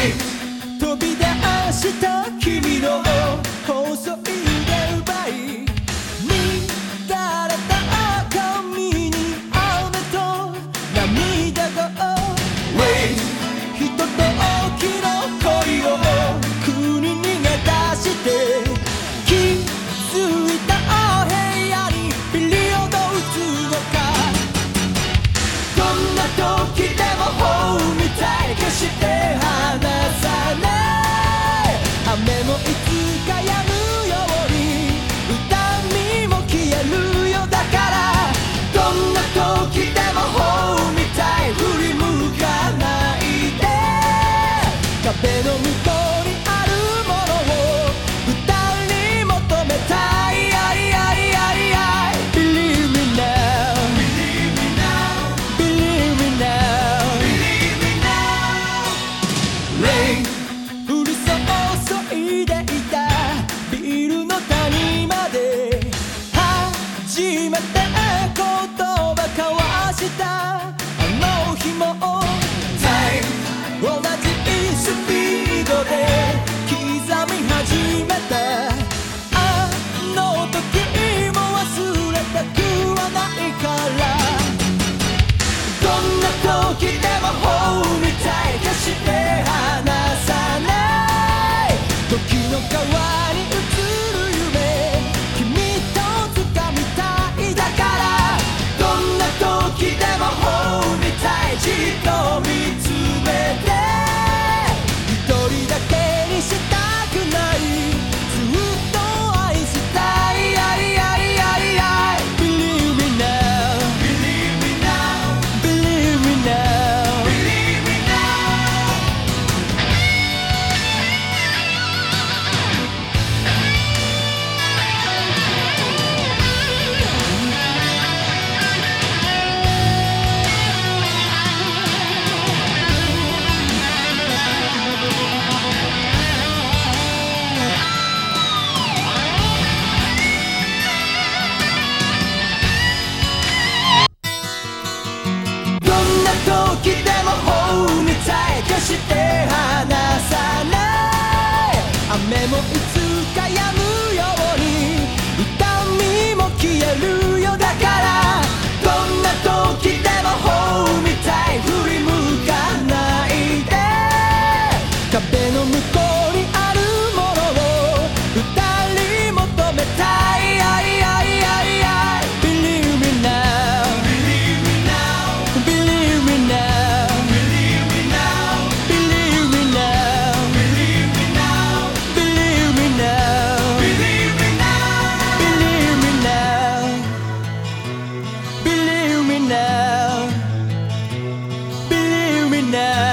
Wait! 壁の向こう now